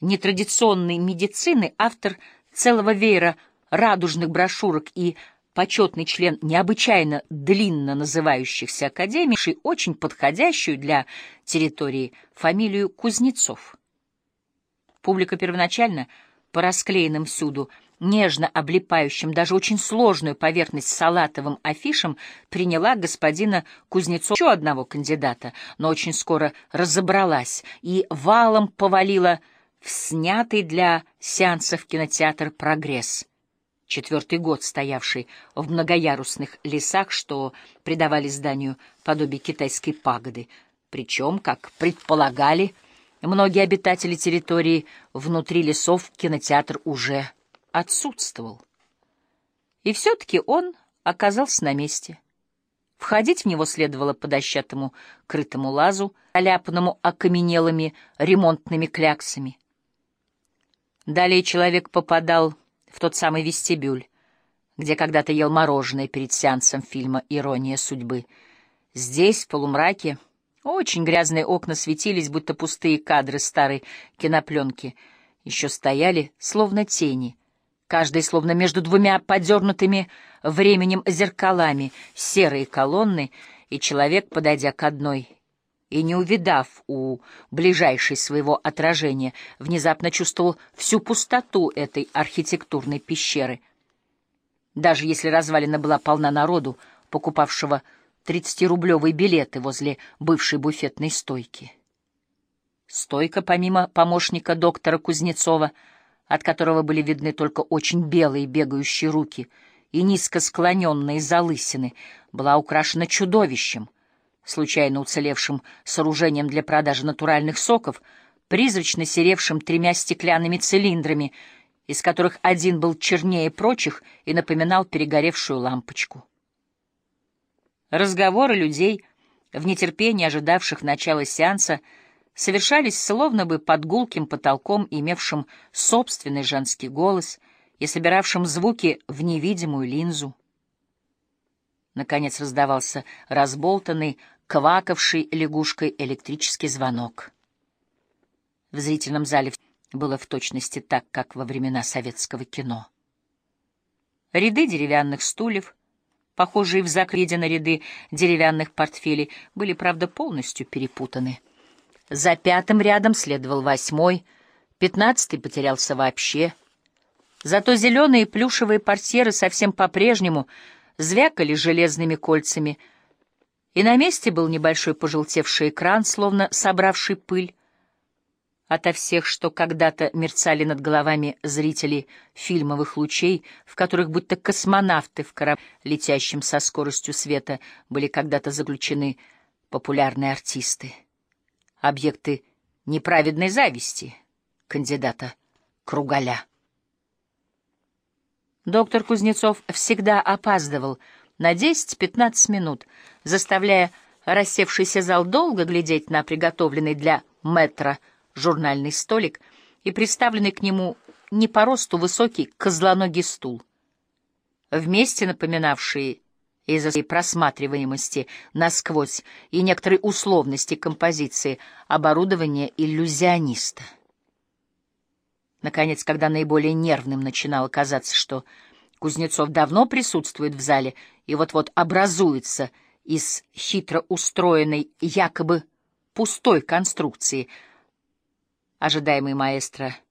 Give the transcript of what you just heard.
нетрадиционной медицины, автор целого веера радужных брошюрок и почетный член необычайно длинно называющихся академий, очень подходящую для территории фамилию Кузнецов. Публика первоначально, по расклеенным всюду, нежно облипающим даже очень сложную поверхность салатовым афишем, приняла господина Кузнецова еще одного кандидата, но очень скоро разобралась и валом повалила в снятый для сеансов кинотеатр «Прогресс», четвертый год стоявший в многоярусных лесах, что придавали зданию подобие китайской пагоды, причем, как предполагали, многие обитатели территории внутри лесов кинотеатр уже отсутствовал. И все-таки он оказался на месте. Входить в него следовало по дощатому крытому лазу, оляпанному окаменелыми ремонтными кляксами. Далее человек попадал в тот самый вестибюль, где когда-то ел мороженое перед сеансом фильма «Ирония судьбы». Здесь, в полумраке, очень грязные окна светились, будто пустые кадры старой кинопленки. Еще стояли, словно тени, каждый словно между двумя подернутыми временем зеркалами, серые колонны, и человек, подойдя к одной и, не увидав у ближайшей своего отражения, внезапно чувствовал всю пустоту этой архитектурной пещеры. Даже если развалина была полна народу, покупавшего тридцатирублевые билеты возле бывшей буфетной стойки. Стойка, помимо помощника доктора Кузнецова, от которого были видны только очень белые бегающие руки и низко склоненные залысины, была украшена чудовищем — случайно уцелевшим сооружением для продажи натуральных соков, призрачно серевшим тремя стеклянными цилиндрами, из которых один был чернее прочих и напоминал перегоревшую лампочку. Разговоры людей, в нетерпении ожидавших начала сеанса, совершались словно бы под гулким потолком, имевшим собственный женский голос и собиравшим звуки в невидимую линзу. Наконец раздавался разболтанный, квакавший лягушкой электрический звонок. В зрительном зале было в точности так, как во времена советского кино. Ряды деревянных стульев, похожие в закреде на ряды деревянных портфелей, были, правда, полностью перепутаны. За пятым рядом следовал восьмой, пятнадцатый потерялся вообще. Зато зеленые плюшевые портьеры совсем по-прежнему звякали железными кольцами — и на месте был небольшой пожелтевший экран, словно собравший пыль. Ото всех, что когда-то мерцали над головами зрителей фильмовых лучей, в которых будто космонавты в корабле, летящем со скоростью света, были когда-то заключены популярные артисты. Объекты неправедной зависти кандидата Кругаля. Доктор Кузнецов всегда опаздывал — на 10-15 минут, заставляя рассевшийся зал долго глядеть на приготовленный для метра журнальный столик и приставленный к нему не по росту высокий козлоногий стул. Вместе напоминавшие из-за своей просматриваемости насквозь и некоторой условности композиции оборудование иллюзиониста. Наконец, когда наиболее нервным начинало казаться, что Кузнецов давно присутствует в зале и вот-вот образуется из хитро устроенной, якобы пустой конструкции. Ожидаемый маэстро —